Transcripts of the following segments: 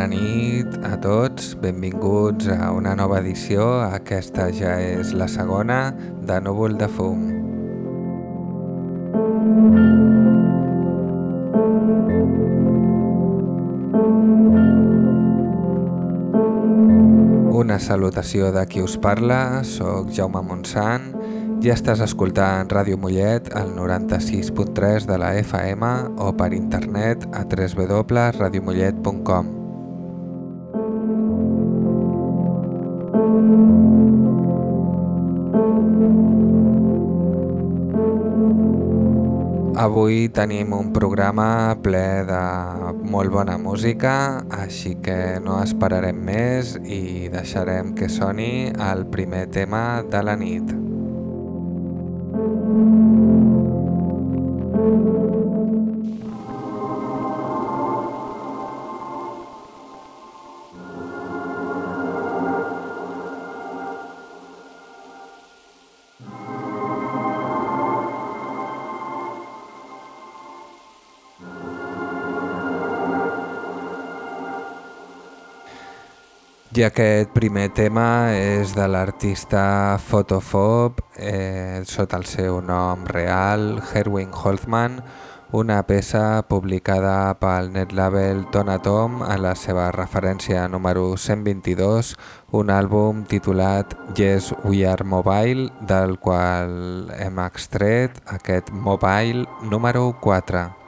bona nit a tots, benvinguts a una nova edició, aquesta ja és la segona de Núvol de Fum. Una salutació de qui us parla, sóc Jaume Montsant i estàs escoltant Ràdio Mollet al 96.3 de la FM o per internet a www.radiomollet.com. Avui tenim un programa ple de molt bona música, així que no esperarem més i deixarem que soni el primer tema de la nit. I aquest primer tema és de l'artista Photofob, eh, sota el seu nom real, Herwin Holtzman, una peça publicada pel netlabel Tonatom en la seva referència número 122, un àlbum titulat Yes We Are Mobile, del qual hem extret aquest Mobile número 4.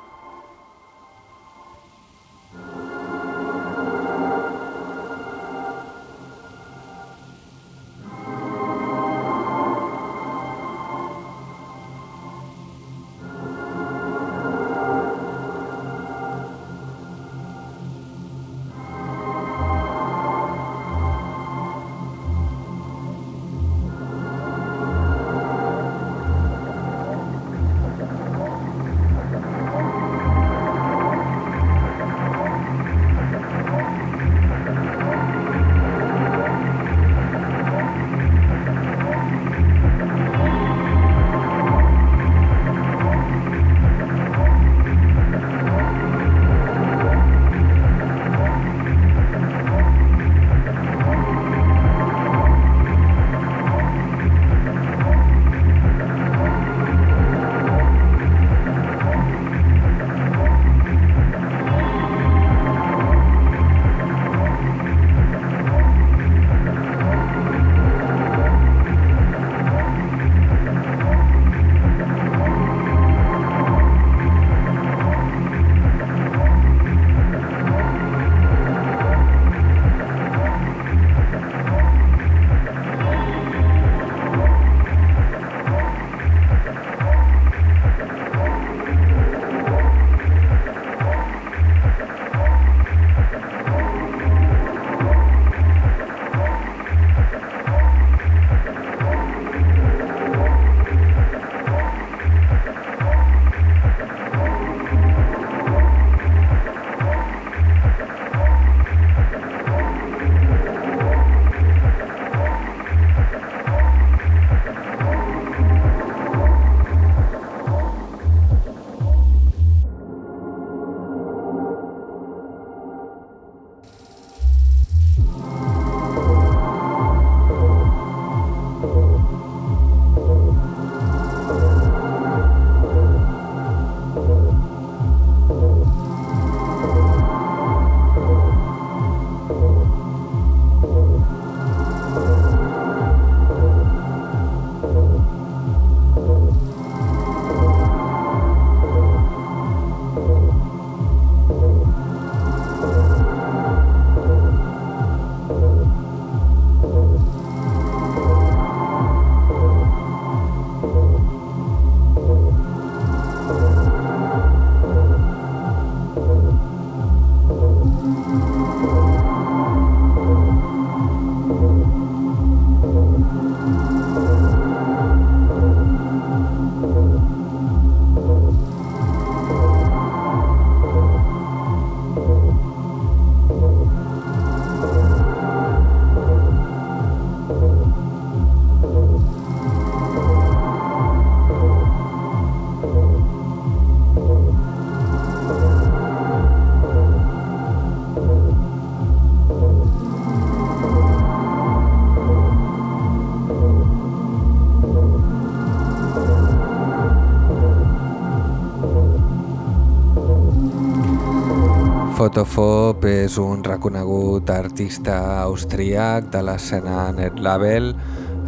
Photophob és un reconegut artista austríac de l'escena Netlabel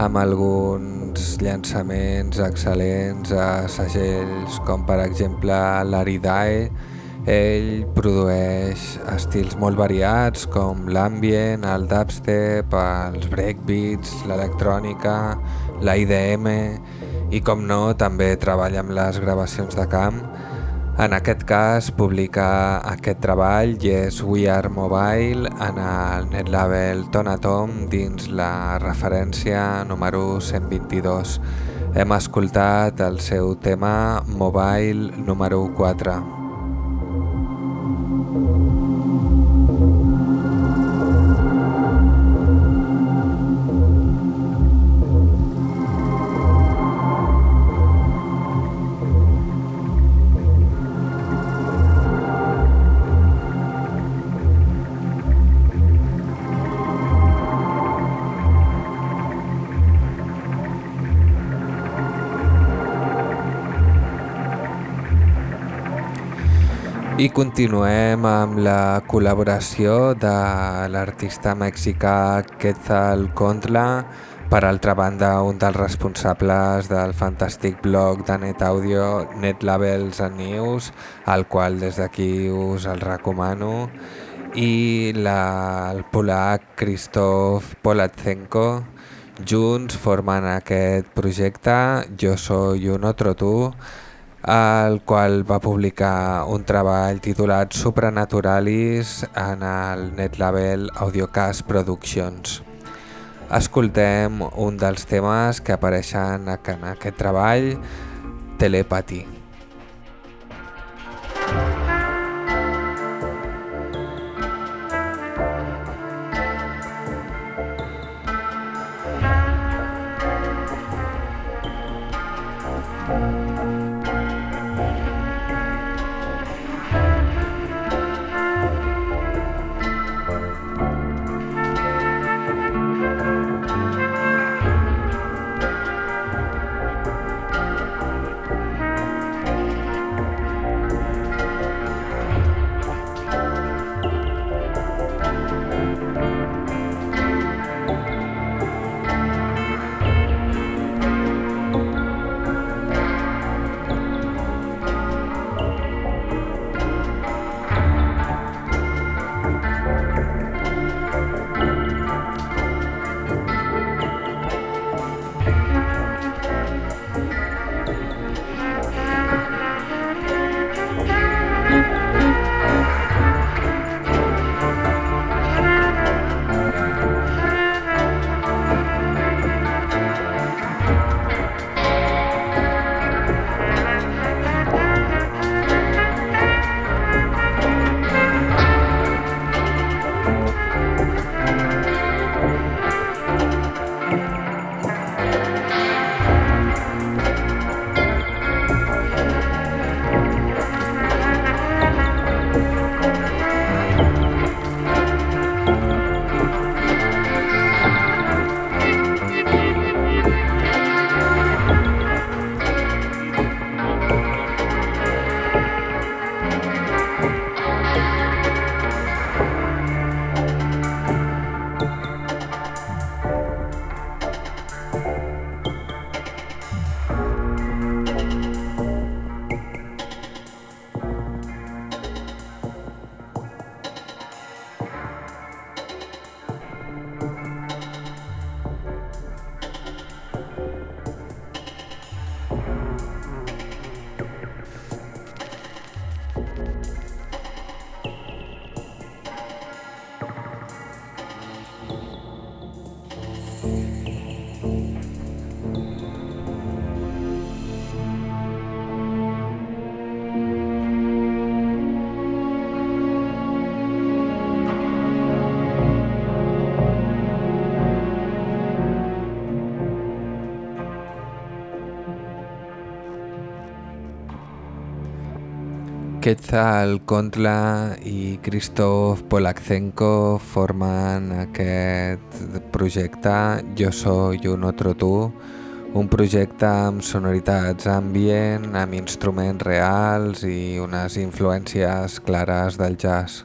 amb alguns llançaments excel·lents a segells com per exemple l'Aridae. Ell produeix estils molt variats com l'ambient, el dubstep, els breakbeats, l'electrònica, la IDM i com no també treballa amb les gravacions de camp en aquest cas, publica aquest treball Yes We Are Mobile en el netlabel Tonatom dins la referència número 122. Hem escoltat el seu tema Mobile número 4. I continuem amb la col·laboració de l'artista mexicà Quetzal Contla, per altra banda un dels responsables del fantàstic blog de Net Audio Net Labels and News, al qual des d'aquí us el recomano, i la, el polac Krzysztof Polatzenko, junts formen aquest projecte Jo soy un otro tú, el qual va publicar un treball titulat Supranaturalis en el netlabel Audiocast Productions. Escoltem un dels temes que apareixen en aquest treball, Telepathy. Quetzal Kontla i Krzysztof Polakzenko formen aquest projecte Jo soy un otro tú, un projecte amb sonoritats ambient, amb instruments reals i unes influències clares del jazz.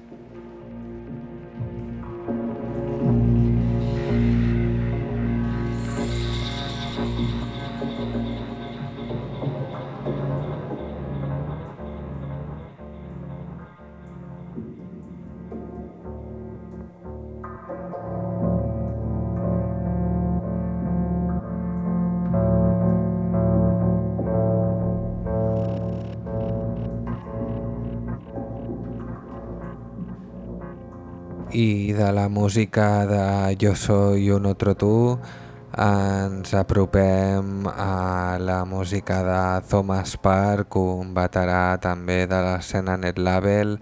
La música de Jo soy un otro tú ens apropem a la música de Thomas Park, un veterà també de l'escena Net Label,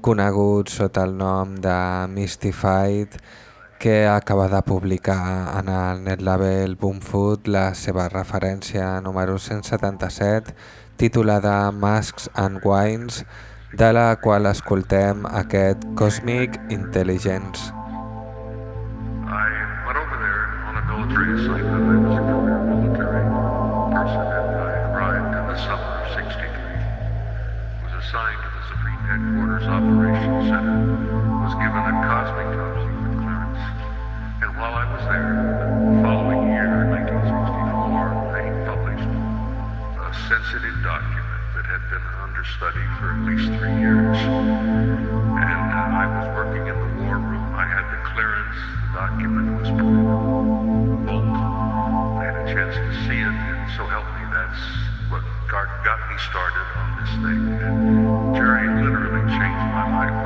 conegut sota el nom de Mystified, que acaba de publicar en el Net Label Boomfood la seva referència número 177, titulada Masks and Wines, de la qual escoltem aquest Cosmic Intelligence. I went over there on a military assignment. Study for at least three years. And uh, I was working in the war room. I had the clearance. The document was vault. I had a chance to see it, and so help me, that's what got, got me started on this thing. And Jerry literally changed my life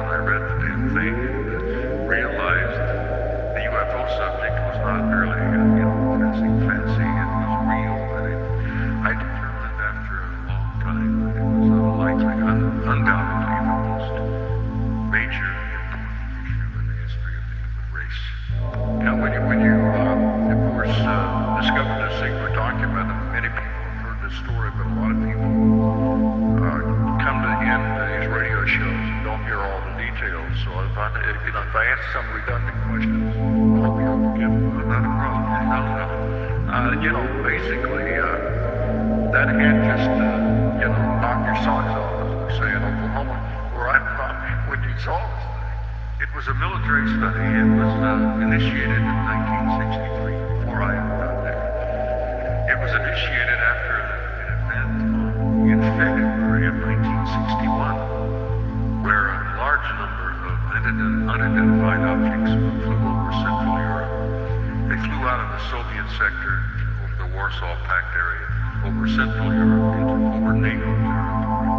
Central Europe, into NATO territory.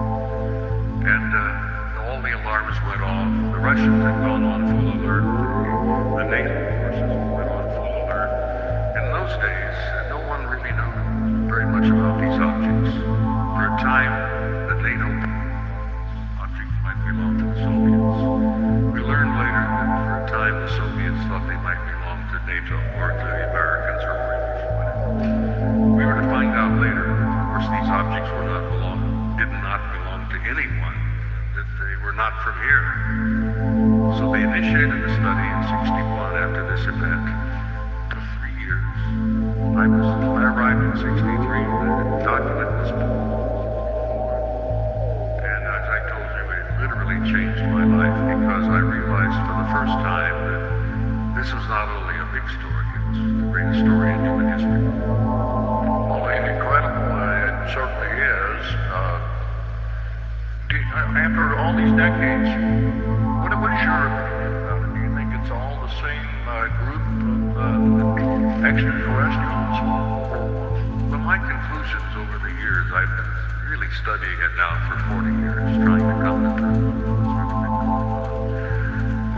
And uh, all the alarms went off. The Russians had gone on full alert. The NATO forces went on full alert. In those days, no one really knew very much about these objects. For a time, the NATO objects might belong to the Soviets. We learned later that for a time the Soviets thought they might belong to NATO or to the were not belong, did not belong to anyone, that they were not from here. So they initiated the study in 61 after this event. for three years. I was, I arrived in 63, the document was pulled. and as I told you, it literally changed my life because I realized for the first time that this was not only a big story, it was the greatest story in human history. Well, incredible, uh, it certainly is. Uh, uh, after all these decades, what, what is your opinion about it? Do you think it's all the same uh, group of uh, extraterrestrials? Well, my conclusions over the years, I've been really studying it now for 40 years, trying to come to terms with.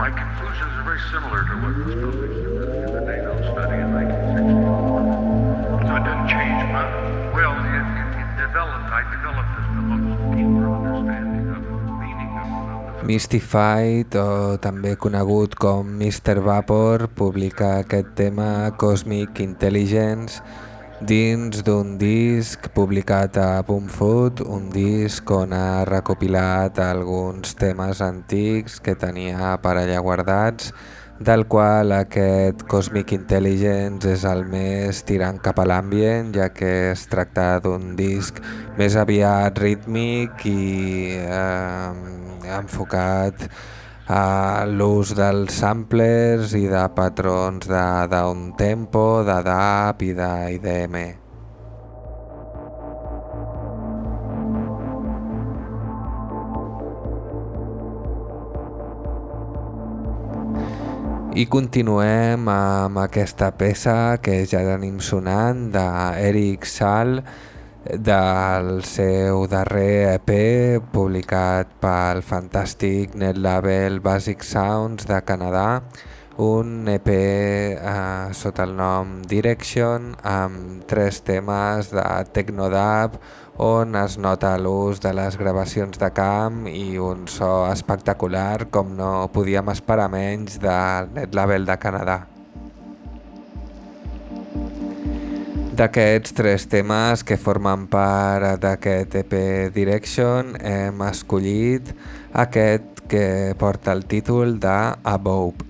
My conclusions are very similar to what was published Mystified, o també conegut com Mr. Vapor, publica aquest tema Cosmic Intelligence dins d'un disc publicat a Boomfood, un disc on ha recopilat alguns temes antics que tenia per allà guardats, del qual aquest Cosmic Intelligence és el més tirant cap a l'ambient, ja que es tracta d'un disc més aviat rítmic i eh, enfocat a l'ús dels samplers i de patrons de tempo, de dub i d'IDM. I continuem amb aquesta peça que ja tenim sonant d'Eric Sal del seu darrer EP publicat pel fantàstic net label Basic Sounds de Canadà, un EP eh, sota el nom Direction amb tres temes de Technodab on es nota l'ús de les gravacions de camp i un so espectacular com no podíem esperar menys del net label de Canadà. D'aquests tres temes que formen part d'aquest EP Direction hem escollit aquest que porta el títol de Above.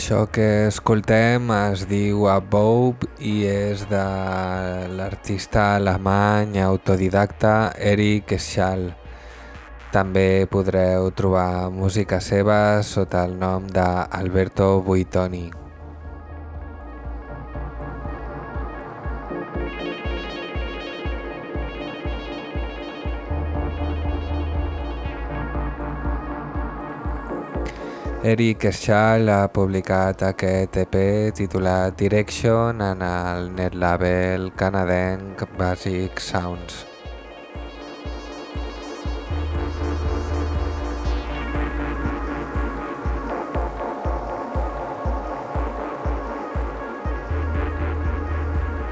Això que escoltem es diu Above i és de l'artista alemany autodidacta Eric Schall. També podreu trobar música seva sota el nom d'Alberto Buitoni. Eric Schall ha publicat aquest EP titulat Direction en el netlabel canadenc Basic Sounds.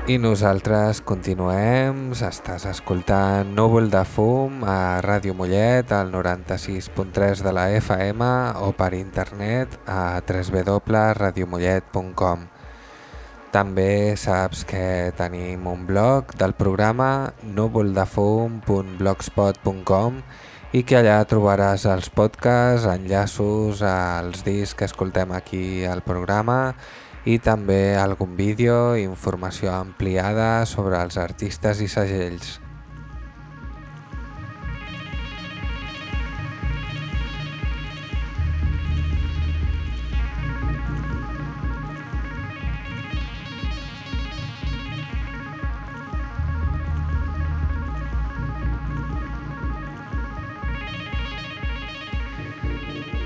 I nosaltres continuem, estàs escoltant Núvol de Fum a Ràdio Mollet al 96.3 de la FM o per internet a www.radiomollet.com També saps que tenim un blog del programa núvoldefum.blogspot.com i que allà trobaràs els podcasts, enllaços als discs que escoltem aquí al programa i i també algun vídeo i informació ampliada sobre els artistes i segells.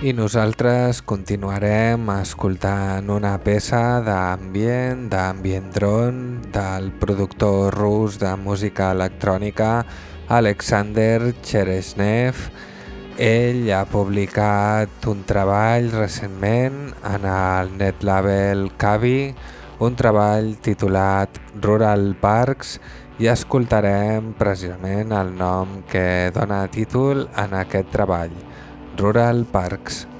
I nosaltres continuarem escoltant una peça d'ambient, d'ambient drone, del productor rus de música electrònica Alexander Cheresnev. Ell ha publicat un treball recentment en el netlabel Cavi, un treball titulat Rural Parks i escoltarem precisament el nom que dona títol en aquest treball. Rural Parks.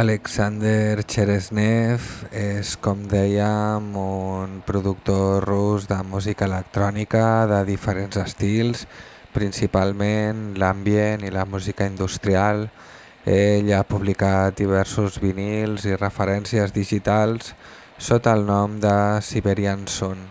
Alexander Cheresnev és, com dèiem, un productor rus de música electrònica de diferents estils, principalment l'ambient i la música industrial. Ell ha publicat diversos vinils i referències digitals sota el nom de Siberian Sun.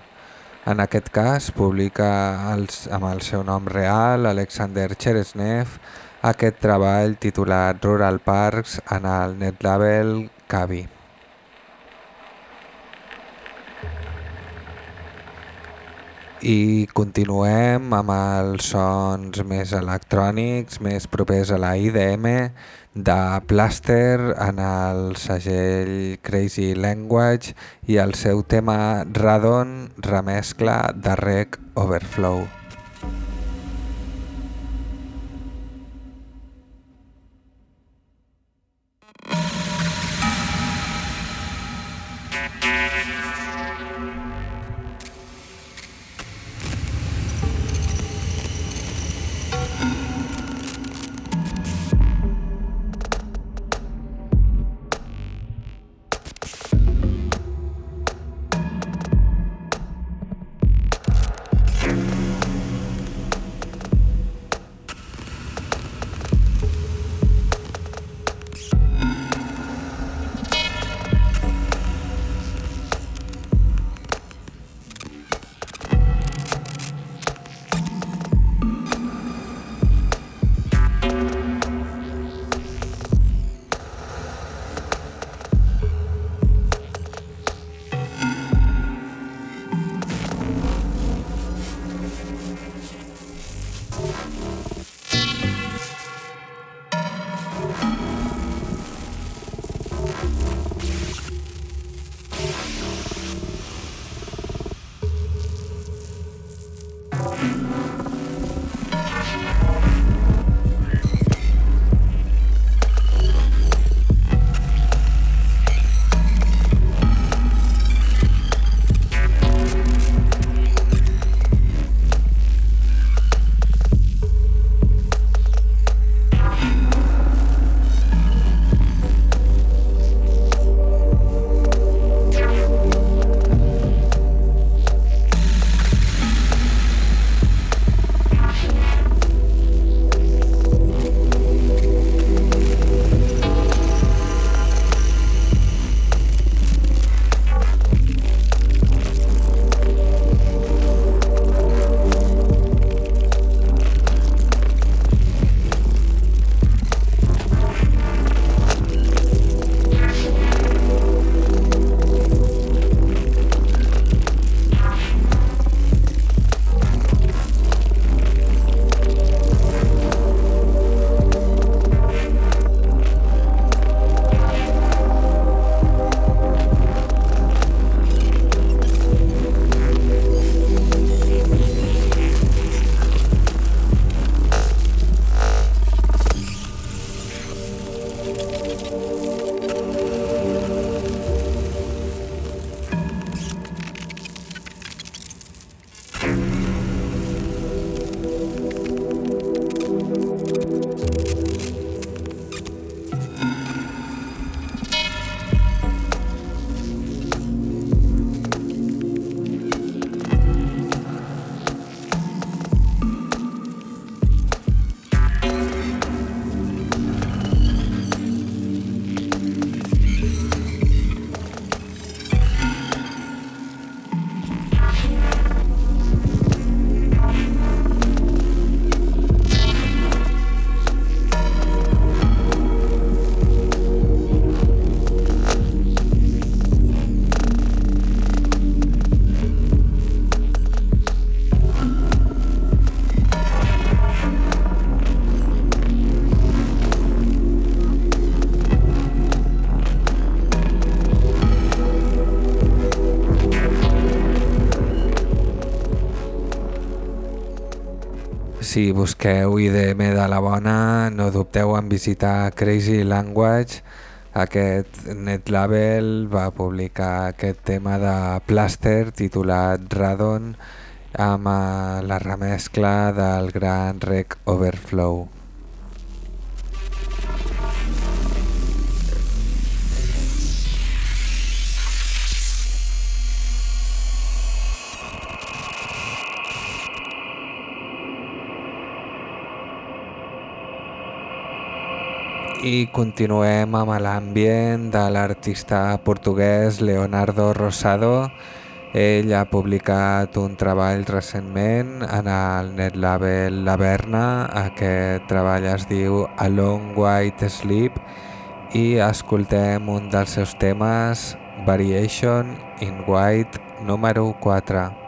En aquest cas publica els, amb el seu nom real, Alexander Cheresnev, aquest treball titulat Rural Parks en el netlabel Cavi. I continuem amb els sons més electrònics, més propers a la IDM, de Plaster en el segell Crazy Language i el seu tema Radon remescla de Rec Overflow. Si busqueu IDM de la bona, no dubteu en visitar Crazy Language. Aquest netlabel va publicar aquest tema de Plaster titulat Radon amb eh, la remescla del gran Rec Overflow. I continuem amb l'ambient de l'artista portuguès Leonardo Rosado. Ell ha publicat un treball recentment en el netlabel Laverna. Aquest treball es diu A Long White Sleep i escoltem un dels seus temes, Variation in White número 4.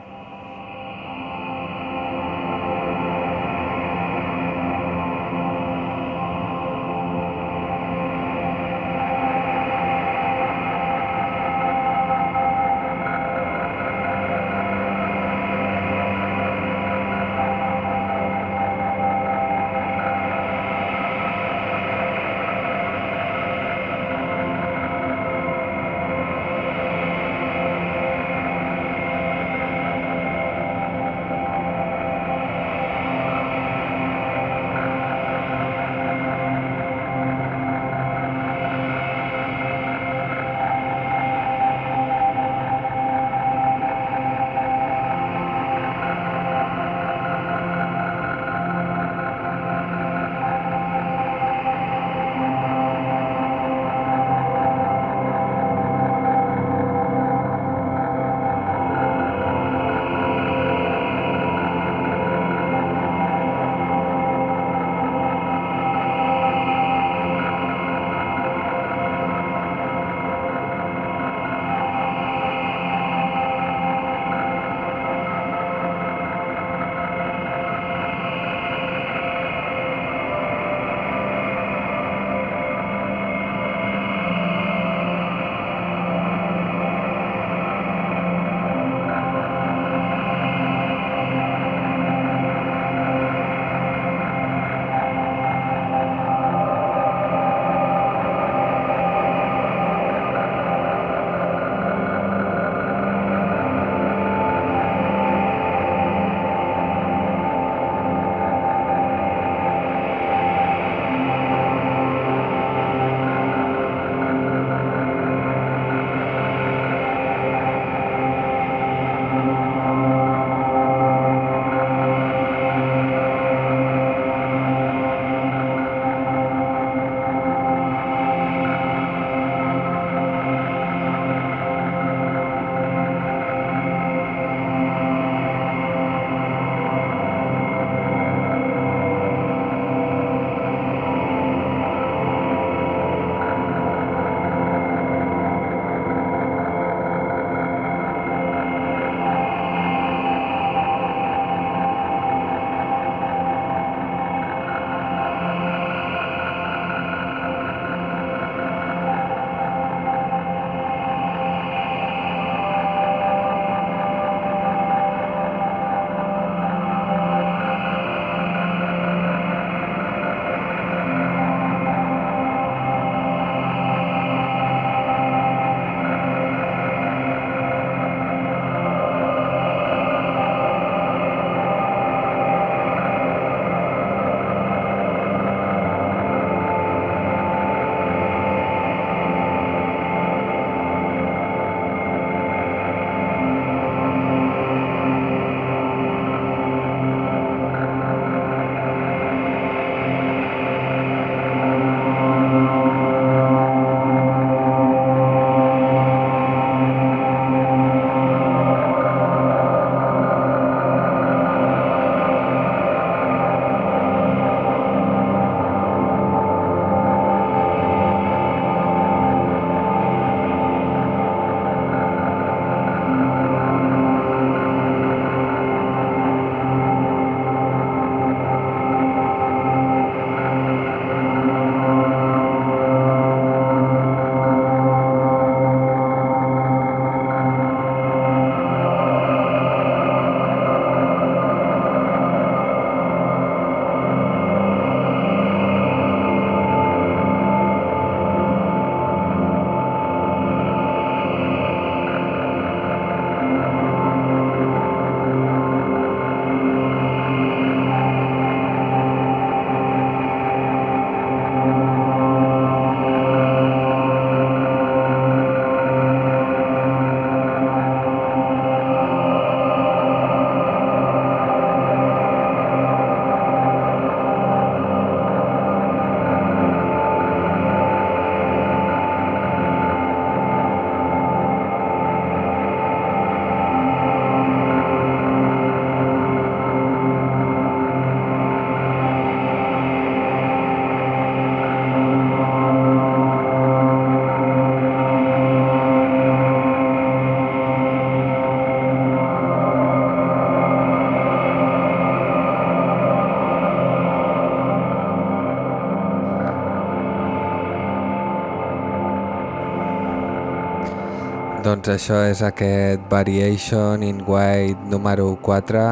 Doncs això és aquest Variation in White número 4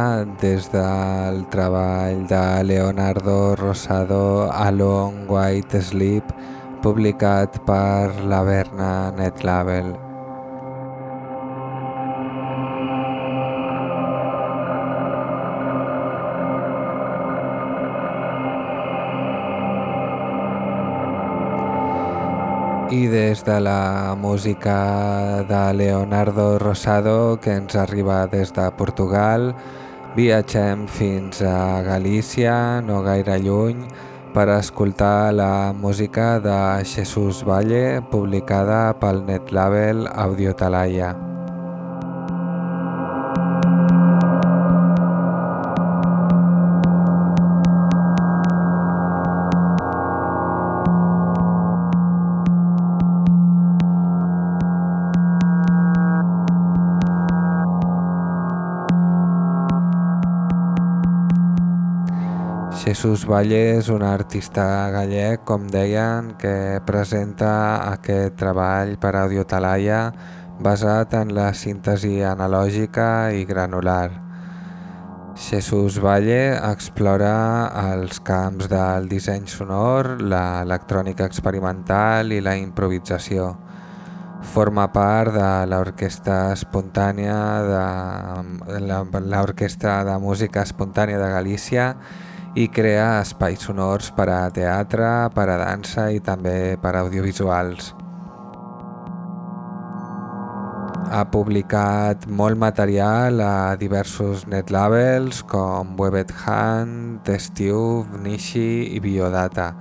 des del treball de Leonardo Rosado A Long White Sleep publicat per la Berna Net Label. I des de la música de Leonardo Rosado que ens arriba des de Portugal viatgem fins a Galícia, no gaire lluny, per escoltar la música de Jesús Valle publicada pel netlabel Audiotalaia. Jesús Valle és un artista gallec, com deien, que presenta aquest treball per Audio Talaia basat en la síntesi analògica i granular. Jesús Valle explora els camps del disseny sonor, l'electrònica experimental i la improvisació. Forma part de l'orquestra espontània de l'orquestra de música espontània de Galícia i crea espais sonors per a teatre, per a dansa i també per a audiovisuals. Ha publicat molt material a diversos netlabels com Webed Hand, Testube, Nishi i Biodata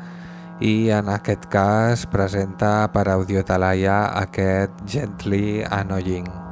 i en aquest cas presenta per Audiotalaia aquest Gently Annoying.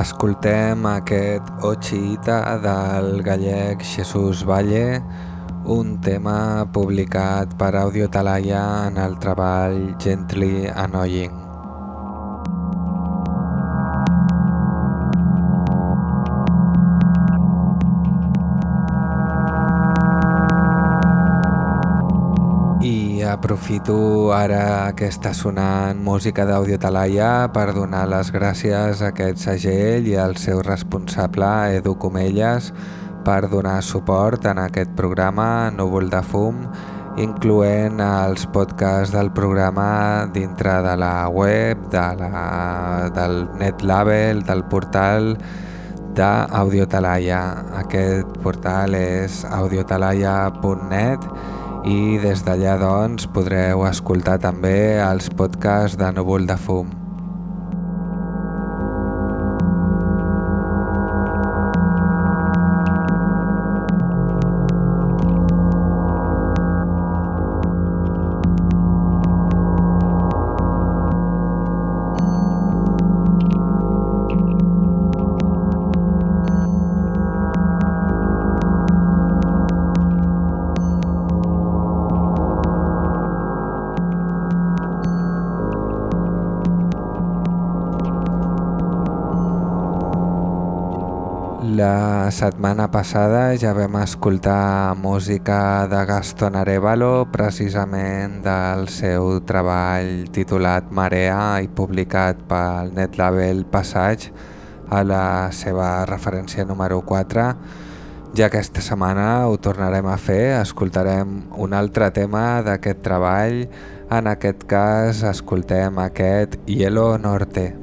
Escoltem aquest Ochiita del gallec Jesús Valle, un tema publicat per Audio Talaia en el treball Gently Annoying. Aprofito ara que està sonant música d'Audio Talaia per donar les gràcies a aquest segell i al seu responsable Edu Comelles per donar suport en aquest programa Núvol de Fum incloent els podcasts del programa dintre de la web, de la, del netlabel, del portal d'Audiotalaia. Aquest portal és audiotalaia.net i des d'allà doncs podreu escoltar també els podcasts de Núvol de Fum. La setmana passada ja vam escoltar música de Gaston Arevalo, precisament del seu treball titulat Marea i publicat pel netlabel Passage a la seva referència número 4. Ja aquesta setmana ho tornarem a fer, escoltarem un altre tema d'aquest treball, en aquest cas escoltem aquest Hielo Norte.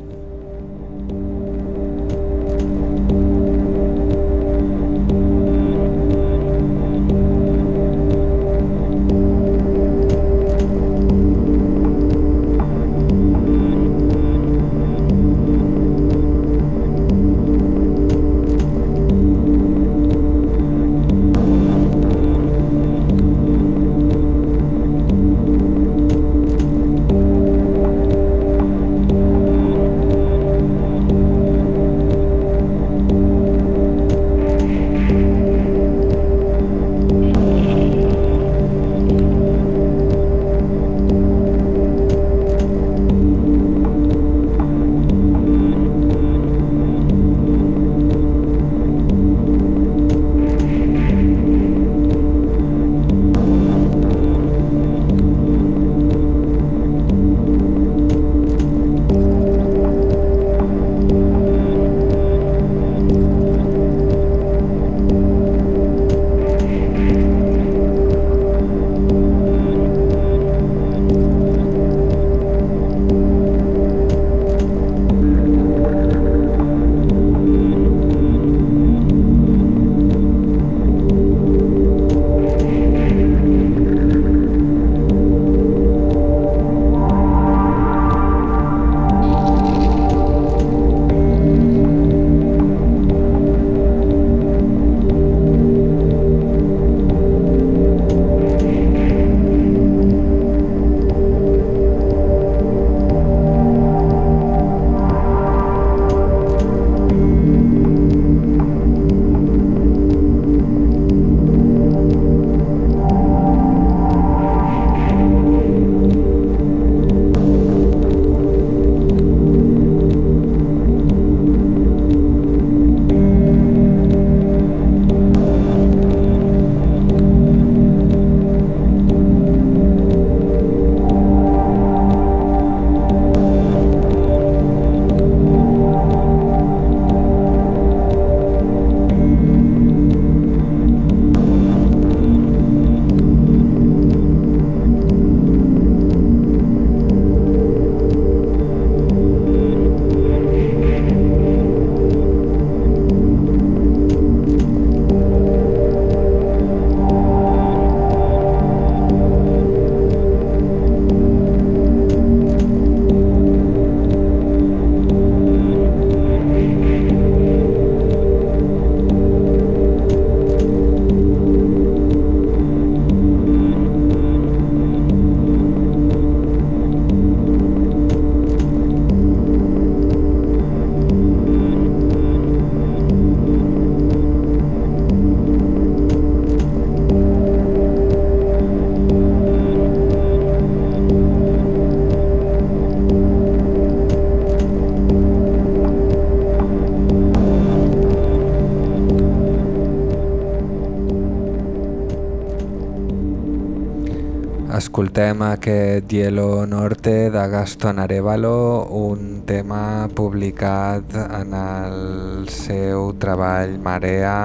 Escoltem aquest Hielo Norte de Gaston Arevalo, un tema publicat en el seu treball Marea,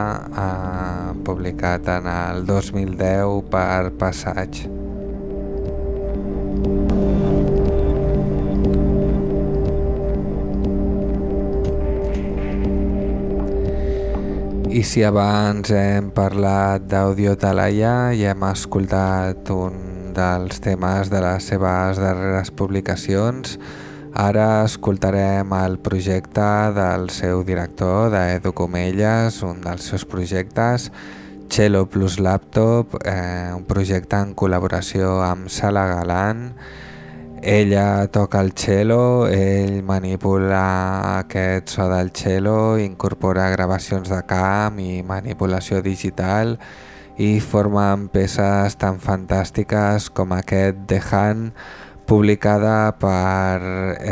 eh, publicat en el 2010 per Passatge. I si abans hem parlat d'Audio Talaia i hem escoltat un dels temes de les seves darreres publicacions, ara escoltarem el projecte del seu director, d'Edu Comelles, un dels seus projectes, Cello plus Laptop, eh, un projecte en col·laboració amb Sala Galant, ella toca el cello, ell manipula aquest so del cello, incorpora gravacions de camp i manipulació digital formen peces tan fantàstiques com aquest The Hand, publicada per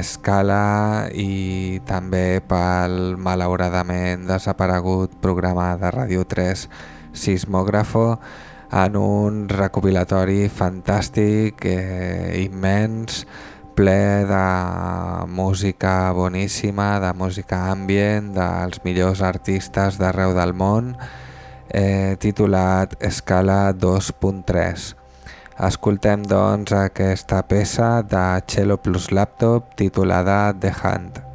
Scala i també pel malauradament desaparegut programa de Ràdio 3 Sismògrafo, en un recopilatori fantàstic, eh, immens, ple de música boníssima, de música ambient, dels millors artistes d'arreu del món, eh, titulat Escala 2.3. Escoltem doncs aquesta peça de Cello plus Laptop titulada The Hand.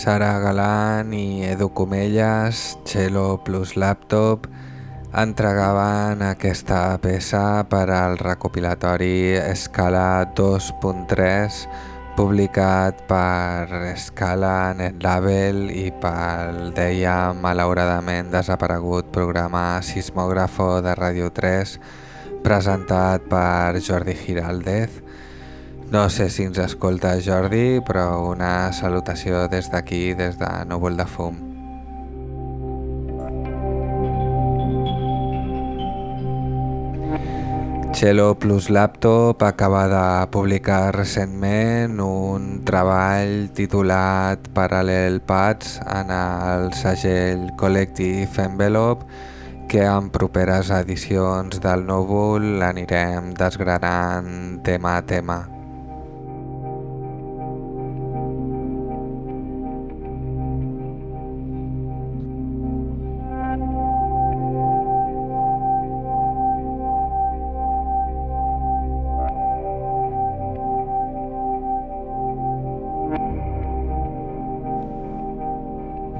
Sara Galán i Edu Comelles, Cello plus Laptop, entregaven aquesta peça per al recopilatori Escala 2.3 publicat per Scala Net Label i pel, deia, malauradament desaparegut programa Sismògrafo de Ràdio 3 presentat per Jordi Giraldez. No sé si ens escolta Jordi, però una salutació des d'aquí, des de Núvol de Fum. Cello plus Laptop acaba de publicar recentment un treball titulat Parallel Paths en el segell Collective Envelope que en properes edicions del Núvol anirem desgranant tema a tema.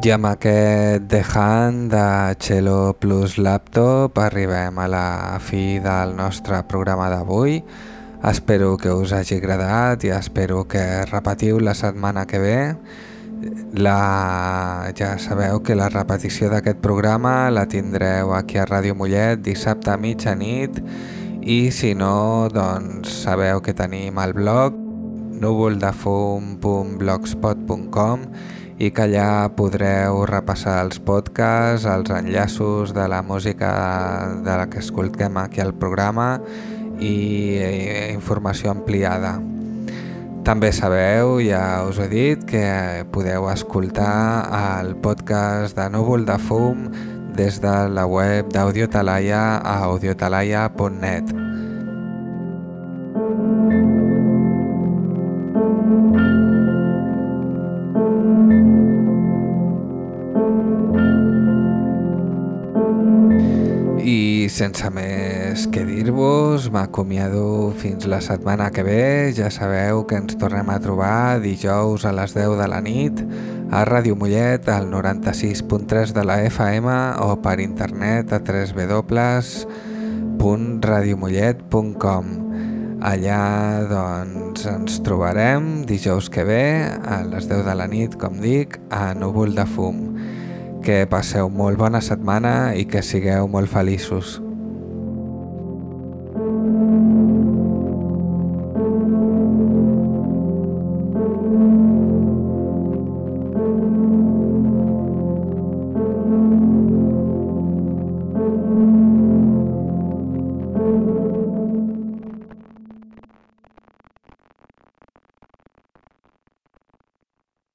I amb aquest The Hand de Cello plus Laptop arribem a la fi del nostre programa d'avui. Espero que us hagi agradat i espero que repetiu la setmana que ve. La... Ja sabeu que la repetició d'aquest programa la tindreu aquí a Ràdio Mollet dissabte a mitjanit i si no, doncs sabeu que tenim el blog núvoldefum.blogspot.com i que allà podreu repassar els podcasts, els enllaços de la música de la que escoltem aquí al programa i eh, informació ampliada. També sabeu, ja us he dit, que podeu escoltar el podcast de Núvol de Fum des de la web d'Audiotalaia a audiotalaia.net. sense més que dir-vos, m'acomiado fins la setmana que ve. Ja sabeu que ens tornem a trobar dijous a les 10 de la nit a Ràdio Mollet al 96.3 de la FM o per internet a www.radiomollet.com Allà doncs ens trobarem dijous que ve a les 10 de la nit, com dic, a Núvol de Fum. Que passeu molt bona setmana i que sigueu molt feliços.